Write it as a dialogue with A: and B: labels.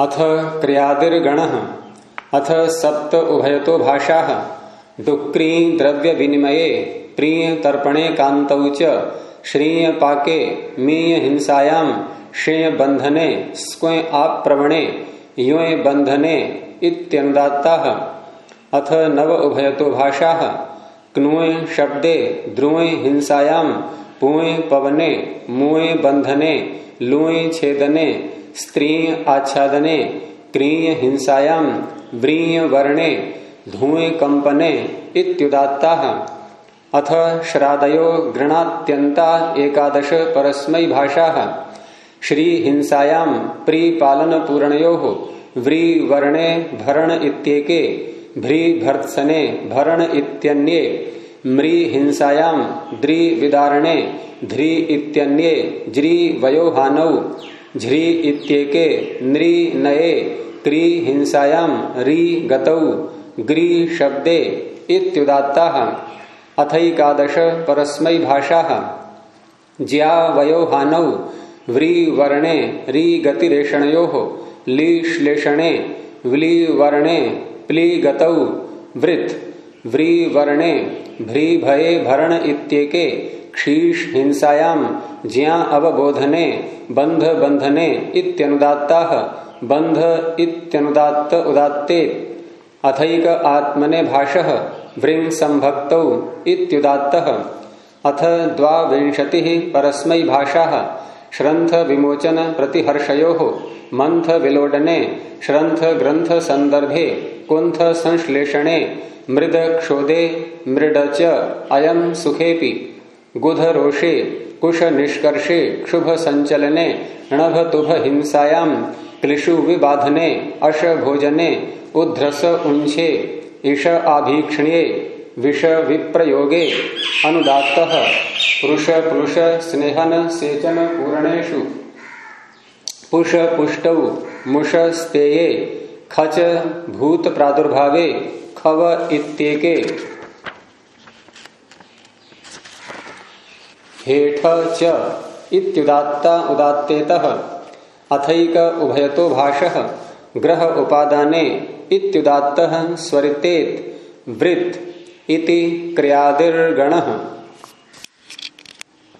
A: अथ क्रियादिर्गण। अथ सप्त उभयतो भाषा। डुक्री द्रव्य विनिमये प्रिय तर्पणे कांत श्रीय पाके, मीय हिंसायाम श्रेय बंधने स्क्व आप्रवणे, युए बंधने इत्यनुदात्ता। अथ नव उभयतो भाषा। क्नुए शब्दे ध्रुवे हिंसायाम पुए पवने, मुए बंधने लुए छेदने स्त्री आच्छादने, क्रीय हिंसायाम व्रीय वर्णे, धुए कंपने इत्युदात्ता। अथ श्रादयो गृणात्यंता एकादश परस्मै भाषा। श्री हिंसायाम प्रीपालन पूर्णयो, व्री वर्णे भरण इत्येके, भ्री भर्त्सने भरण इत्यन्ये, म्री हिंसायाम द्रि विदारणे, ध्री इत्यन्ये, ज्री वयोहानौ। झ्री इत्येके नृ नये क्री हिंसायाम री गतौ ग्री शब्दे इत्युदात्ता अथैकादश परस्मै भाषा ज्या वयोहानौ व्री वर्णे री गतिरेषणयो ली श्लेषणे व्ली वर्णे प्ली गतौ वृत व्री वर्णे भ्री भये भरण इत्येके क्षीष हिंसायाम ज्या अवबोधने बंध बंधने इत्यनुदात्ता बंध इत्यनुदात्त उदात्ते, अथैक आत्मने भाष वृंग संभक्त इत्युदात्त। अथ द्वाविंशति परस्मै भाषा श्रंथ विमोचन प्रतिहर्षयो मंथ विलोडने श्रंथ ग्रंथ संदर्भे कुंथ संश्लेषणे मृद क्षोदे मृड च अयम सुखेपि गुध रोषे कुश निष्कर्षे क्षुभ संचलने णभ तुभ हिंसायाम क्लिशु विबाधने अश भोजने उध्रस उंछे ईश आभीक्षणे विष विप्रयोगे अनुदात पुरुष पुरुष, स्नेहन, सेचन पूर्णेशु पुष, पुष्ट, मुष, स्तेये, खच, भूत प्रादुर्भावे, खव इत्येके। हेठ च इत्युदात्ता उदात्तेतः, अथैक उभयतो भाषः, ग्रह उपादाने इत्युदात्तः स्वरितेत वृत्त इति क्रियादिर्गणः।